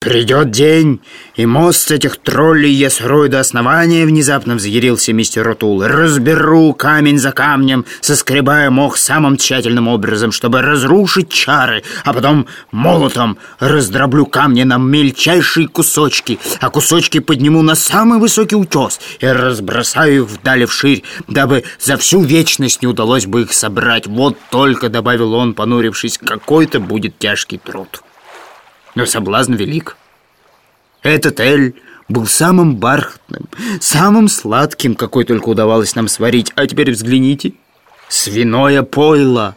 «Придет день, и мост этих троллей я срою до основания», — внезапно взъярился мистер Ротул. «Разберу камень за камнем, соскребая мох самым тщательным образом, чтобы разрушить чары, а потом молотом раздроблю камни на мельчайшие кусочки, а кусочки подниму на самый высокий утес и разбросаю вдали вширь, дабы за всю вечность не удалось бы их собрать. Вот только, — добавил он, понурившись, — какой-то будет тяжкий труд» но соблазн велик. Этот эль был самым бархатным, самым сладким, какой только удавалось нам сварить. А теперь взгляните, свиное пойло,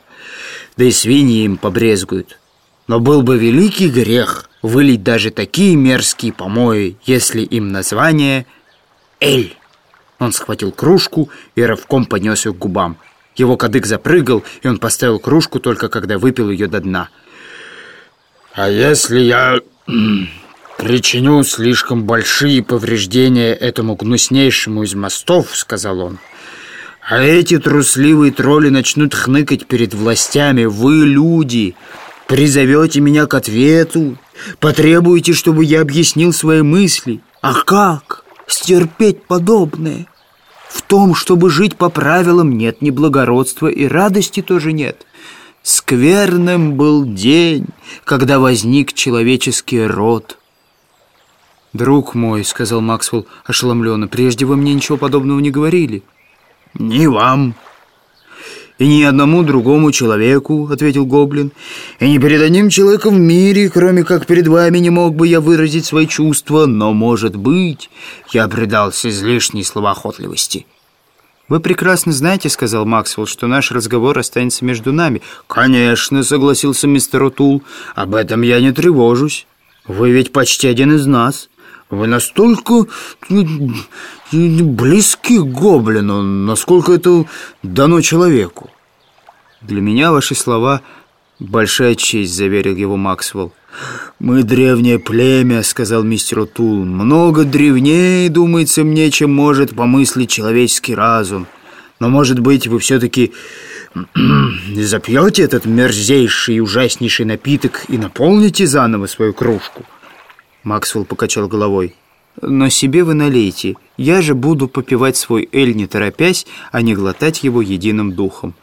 да и свиньи им побрезгуют. Но был бы великий грех вылить даже такие мерзкие помои, если им название «эль». Он схватил кружку и рывком поднес ее к губам. Его кадык запрыгал, и он поставил кружку только когда выпил ее до дна – «А если я причиню слишком большие повреждения этому гнуснейшему из мостов, — сказал он, — а эти трусливые тролли начнут хныкать перед властями, вы, люди, призовете меня к ответу, потребуете, чтобы я объяснил свои мысли. А как стерпеть подобное? В том, чтобы жить по правилам, нет ни благородства и радости тоже нет». Скверным был день, когда возник человеческий род. «Друг мой», — сказал Максвелл ошеломленно, — «прежде вы мне ничего подобного не говорили». «Ни вам, и ни одному другому человеку», — ответил Гоблин. «И ни перед одним человеком в мире, кроме как перед вами, не мог бы я выразить свои чувства, но, может быть, я предался излишней словоохотливости». «Вы прекрасно знаете, — сказал Максвелл, — что наш разговор останется между нами». «Конечно, — согласился мистер Утул, — об этом я не тревожусь. Вы ведь почти один из нас. Вы настолько близки к гоблину, насколько это дано человеку». «Для меня ваши слова — большая честь», — заверил его Максвелл. «Мы древнее племя», — сказал мистер Утул. «Много древнее, думается мне, чем может помыслить человеческий разум. Но, может быть, вы все-таки запьете этот мерзейший и ужаснейший напиток и наполните заново свою кружку?» Максвелл покачал головой. «Но себе вы налейте. Я же буду попивать свой эль не торопясь, а не глотать его единым духом».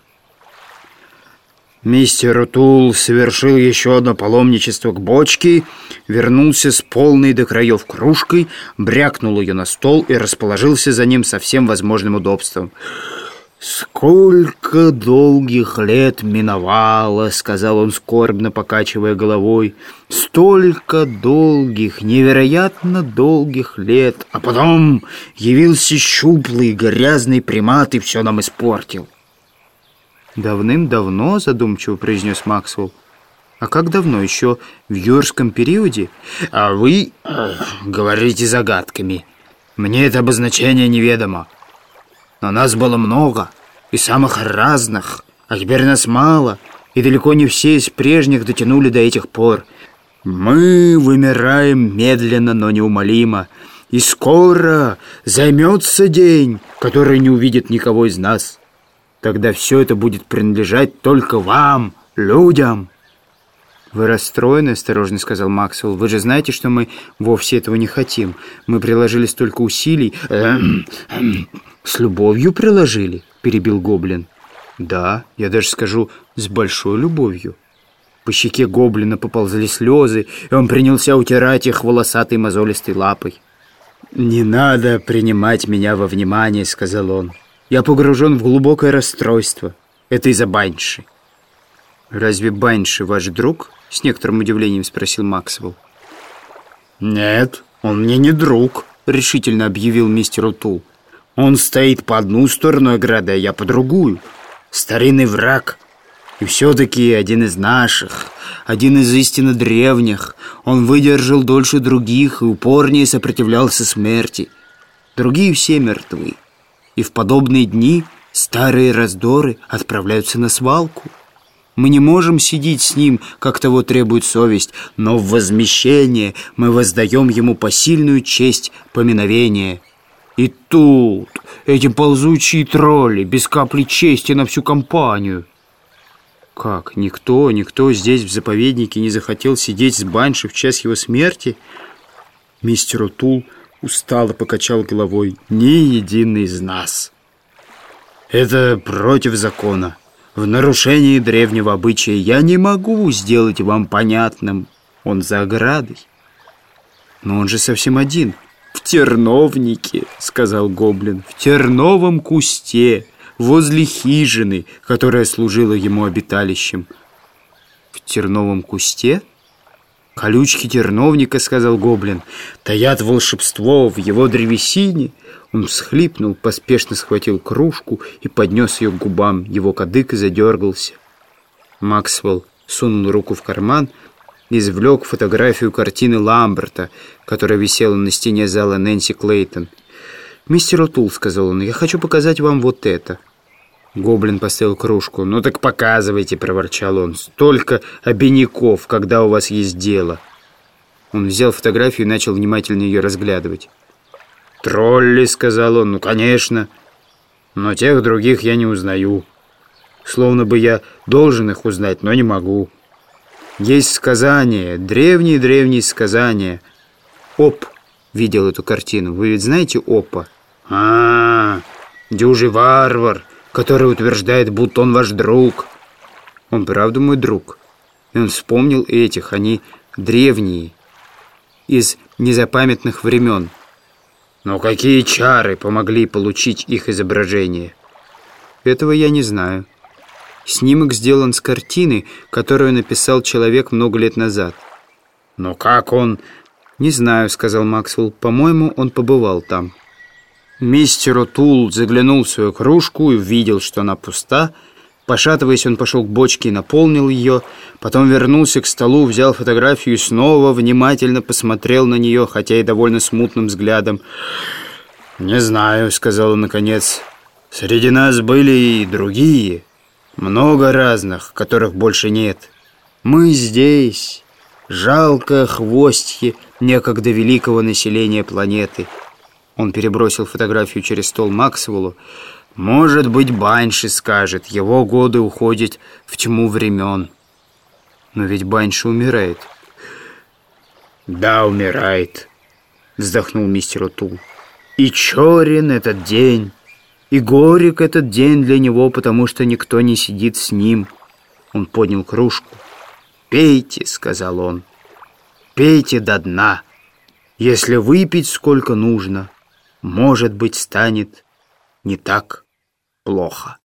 Мистер Тул совершил еще одно паломничество к бочке, вернулся с полной до краев кружкой, брякнул ее на стол и расположился за ним со всем возможным удобством. «Сколько долгих лет миновало!» — сказал он скорбно, покачивая головой. «Столько долгих, невероятно долгих лет! А потом явился щуплый, грязный примат и все нам испортил!» «Давным-давно», — задумчиво произнес Максвелл. «А как давно? Еще в юрском периоде?» «А вы э, говорите загадками. Мне это обозначение неведомо. Но нас было много, и самых разных, а теперь нас мало, и далеко не все из прежних дотянули до этих пор. Мы вымираем медленно, но неумолимо, и скоро займется день, который не увидит никого из нас». Тогда все это будет принадлежать только вам, людям. «Вы расстроены?» – осторожно сказал Максвелл. «Вы же знаете, что мы вовсе этого не хотим. Мы приложили столько усилий...» «С любовью приложили?» – перебил Гоблин. «Да, я даже скажу, с большой любовью». По щеке Гоблина поползли слезы, и он принялся утирать их волосатой мозолистой лапой. «Не надо принимать меня во внимание», — сказал он. Я погружен в глубокое расстройство. Это из-за Банши. «Разве Банши ваш друг?» — с некоторым удивлением спросил Максвелл. «Нет, он мне не друг», — решительно объявил мистер Утул. «Он стоит по одну сторону ограды, а я по другую. Старинный враг. И все-таки один из наших, один из истинно древних. Он выдержал дольше других и упорнее сопротивлялся смерти. Другие все мертвы и в подобные дни старые раздоры отправляются на свалку. Мы не можем сидеть с ним, как того требует совесть, но в возмещение мы воздаем ему посильную честь поминовения. И тут эти ползучие тролли без капли чести на всю компанию. Как? Никто, никто здесь, в заповеднике, не захотел сидеть с Банши в час его смерти? Мистер Утул устало покачал головой. Ни единый из нас. Это против закона. В нарушении древнего обычая я не могу сделать вам понятным. Он за оградой. Но он же совсем один. В терновнике, сказал гоблин. В терновом кусте, возле хижины, которая служила ему обиталищем. В терновом кусте? «Колючки терновника», — сказал гоблин, — «таят волшебство в его древесине». Он всхлипнул, поспешно схватил кружку и поднес ее к губам. Его кадык задергался. Максвелл сунул руку в карман извлек фотографию картины Ламберта, которая висела на стене зала Нэнси Клейтон. «Мистер Утул», — сказал он, — «я хочу показать вам вот это». Гоблин поставил кружку. «Ну так показывайте», — проворчал он. «Столько обиняков, когда у вас есть дело». Он взял фотографию и начал внимательно ее разглядывать. «Тролли», — сказал он, — «ну, конечно. Но тех других я не узнаю. Словно бы я должен их узнать, но не могу. Есть сказания, древние-древние сказания. Оп видел эту картину. Вы ведь знаете Опа? а, -а, -а дюжий варвар» который утверждает, будто он ваш друг. Он правда мой друг. И он вспомнил этих, они древние, из незапамятных времен. Но какие чары помогли получить их изображение? Этого я не знаю. Снимок сделан с картины, которую написал человек много лет назад. Но как он... «Не знаю», — сказал Максвелл. «По-моему, он побывал там». Мистер Отул заглянул в свою кружку и увидел, что она пуста. Пошатываясь, он пошел к бочке и наполнил ее. Потом вернулся к столу, взял фотографию и снова внимательно посмотрел на нее, хотя и довольно смутным взглядом. «Не знаю», — сказал он наконец. «Среди нас были и другие. Много разных, которых больше нет. Мы здесь. Жалкое хвостье некогда великого населения планеты». Он перебросил фотографию через стол Максвеллу. «Может быть, Банши скажет, его годы уходят в тьму времен». «Но ведь Банши умирает». «Да, умирает», — вздохнул мистер Утул. «И черен этот день, и горек этот день для него, потому что никто не сидит с ним». Он поднял кружку. «Пейте», — сказал он, — «пейте до дна, если выпить сколько нужно» может быть, станет не так плохо.